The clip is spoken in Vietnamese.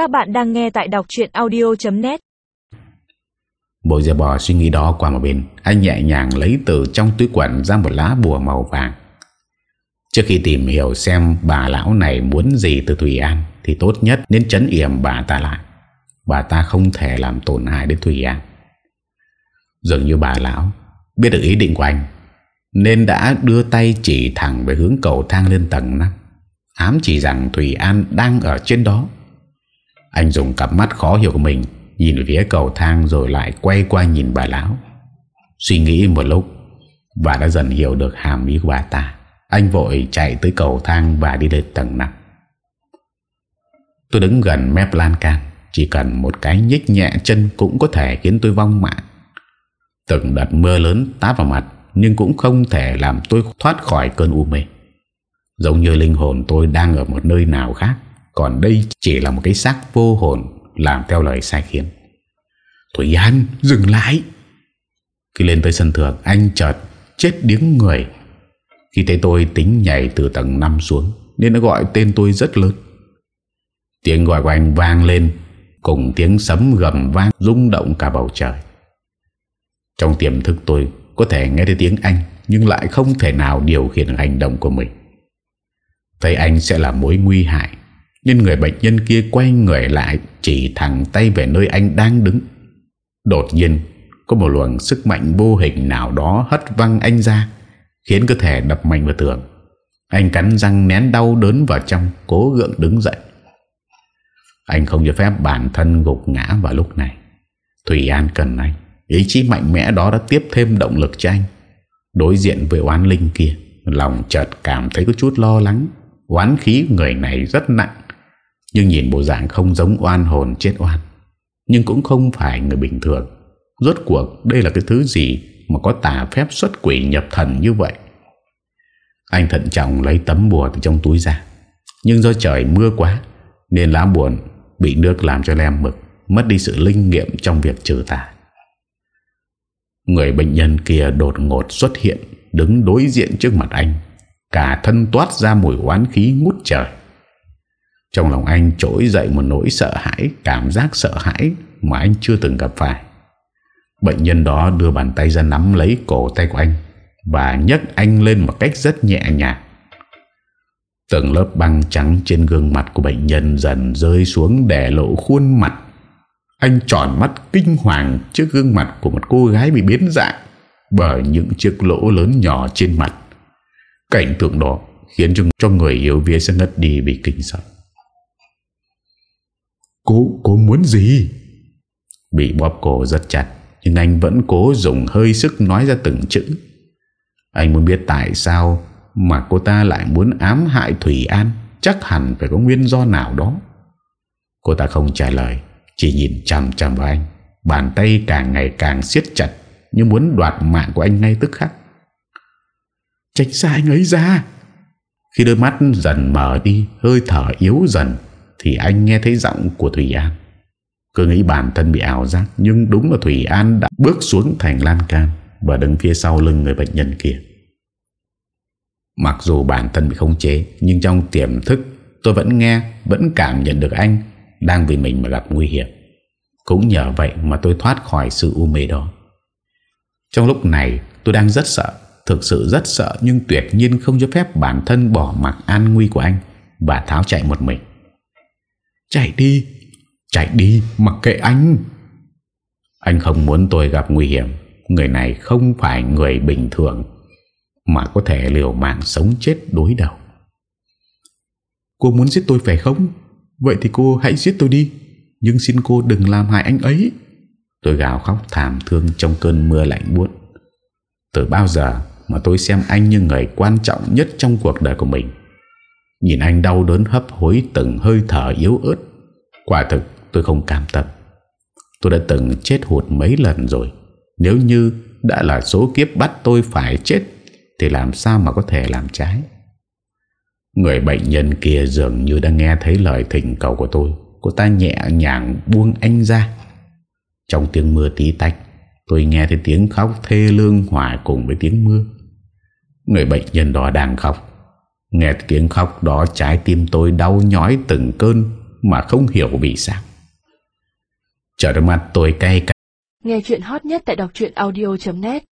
Các bạn đang nghe tại đọc chuyện audio.net Bộ giờ bỏ suy nghĩ đó qua một bên, Anh nhẹ nhàng lấy từ trong túi quần ra một lá bùa màu vàng. Trước khi tìm hiểu xem bà lão này muốn gì từ Thủy An Thì tốt nhất nên chấn yểm bà ta lại. Bà ta không thể làm tổn hại đến Thủy An. Dường như bà lão biết được ý định của anh, Nên đã đưa tay chỉ thẳng về hướng cầu thang lên tầng 5 Ám chỉ rằng Thủy An đang ở trên đó. Anh dùng cặp mắt khó hiểu của mình Nhìn về phía cầu thang rồi lại quay qua nhìn bà lão. Suy nghĩ một lúc Và đã dần hiểu được hàm ý của bà ta. Anh vội chạy tới cầu thang và đi lên tầng 5 Tôi đứng gần mép lan can, Chỉ cần một cái nhích nhẹ chân cũng có thể khiến tôi vong mạng. Từng đợt mưa lớn táp vào mặt, Nhưng cũng không thể làm tôi thoát khỏi cơn u mê. Giống như linh hồn tôi đang ở một nơi nào khác. Còn đây chỉ là một cái xác vô hồn Làm theo lời sai khiến. Thủy An, dừng lại. Khi lên tới sân thượng, Anh chợt chết điếng người. Khi thấy tôi tính nhảy từ tầng 5 xuống, Nên nó gọi tên tôi rất lớn. Tiếng gọi của anh vang lên, Cùng tiếng sấm gầm vang rung động cả bầu trời. Trong tiềm thức tôi Có thể nghe thấy tiếng anh, Nhưng lại không thể nào điều khiển hành động của mình. Thấy anh sẽ là mối nguy hại. Nhưng người bệnh nhân kia quay người lại, Chỉ thẳng tay về nơi anh đang đứng. Đột nhiên, Có một luồng sức mạnh vô hình nào đó Hất văng anh ra, Khiến cơ thể đập mạnh vào tường. Anh cắn răng nén đau đớn vào trong, Cố gượng đứng dậy. Anh không cho phép bản thân gục ngã vào lúc này. Thủy An cần anh. Ý chí mạnh mẽ đó đã tiếp thêm động lực cho anh. Đối diện với oán linh kia, Lòng chợt cảm thấy có chút lo lắng. Oán khí người này rất nặng nhưng nhìn bộ dạng không giống oan hồn chết oan, Nhưng cũng không phải người bình thường. Rốt cuộc, đây là cái thứ gì Mà có tà phép xuất quỷ nhập thần như vậy? Anh thận trọng lấy tấm bùa từ trong túi ra. Nhưng do trời mưa quá, Nên lá buồn bị nước làm cho lem mực, Mất đi sự linh nghiệm trong việc trừ tà. Người bệnh nhân kia đột ngột xuất hiện, Đứng đối diện trước mặt anh. Cả thân toát ra mùi oán khí ngút trời. Trong lòng anh trỗi dậy một nỗi sợ hãi Cảm giác sợ hãi mà anh chưa từng gặp phải. Bệnh nhân đó đưa bàn tay ra nắm lấy cổ tay của anh Và nhấc anh lên một cách rất nhẹ nhàng. Từng lớp băng trắng trên gương mặt của bệnh nhân dần rơi xuống để lộ khuôn mặt. Anh tròn mắt kinh hoàng trước gương mặt của một cô gái bị biến dạng Bởi những chiếc lỗ lớn nhỏ trên mặt. Cảnh tượng đó khiến cho, cho người yếu vía sẽ ngất đi vì kinh sợ. Cô, cô muốn gì? Bị bóp cổ rất chặt, nhưng anh vẫn cố dùng hơi sức nói ra từng chữ. Anh muốn biết tại sao mà cô ta lại muốn ám hại Thủy An, chắc hẳn phải có nguyên do nào đó. Cô ta không trả lời, chỉ nhìn chằm chằm vào anh, bàn tay càng ngày càng siết chặt như muốn đoạt mạng của anh ngay tức khắc. Tránh xa anh ấy ra Khi đôi mắt dần mở đi Hơi thở yếu dần thì anh nghe thấy giọng của Thủy An. Cứ nghĩ bản thân bị ảo giác, Nhưng đúng là Thủy An đã bước xuống thành lan can Và đứng phía sau lưng người bệnh nhân kia. Mặc dù bản thân bị không chế, Nhưng trong tiềm thức, Tôi vẫn nghe, Vẫn cảm nhận được anh Đang vì mình mà gặp nguy hiểm. Cũng nhờ vậy mà tôi thoát khỏi sự u mê đó. Trong lúc này, tôi đang rất sợ, Thực sự rất sợ, nhưng tuyệt nhiên không cho phép bản thân bỏ mặc an nguy của anh và tháo chạy một mình. Chạy đi, chạy đi, mặc kệ anh. Anh không muốn tôi gặp nguy hiểm. Người này không phải người bình thường mà có thể liều mạng sống chết đối đầu. Cô muốn giết tôi phải không? Vậy thì cô hãy giết tôi đi. Nhưng xin cô đừng làm hại anh ấy. Tôi gào khóc thảm thương trong cơn mưa lạnh buốt. Từ bao giờ mà tôi xem anh như người quan trọng nhất trong cuộc đời của mình. Nhìn anh đau đớn hấp hối từng hơi thở yếu ớt. Quả thực tôi không cam tâm. Tôi đã từng chết hụt mấy lần rồi. Nếu như đã là số kiếp bắt tôi phải chết thì làm sao mà có thể làm trái. Người bệnh nhân kia dường như đã nghe thấy lời thỉnh cầu của tôi. Cô ta nhẹ nhàng buông anh ra. Trong tiếng mưa tí tách, tôi nghe thấy tiếng khóc thê lương hòa cùng với tiếng mưa. Người bệnh nhân đó đang khóc Nghe tiếng khóc đó trái tim tôi đau nhói từng cơn Mà không hiểu vì sao. Trở mặt tôi cay cay. Nghe chuyện hot nhất tại đọc audio.net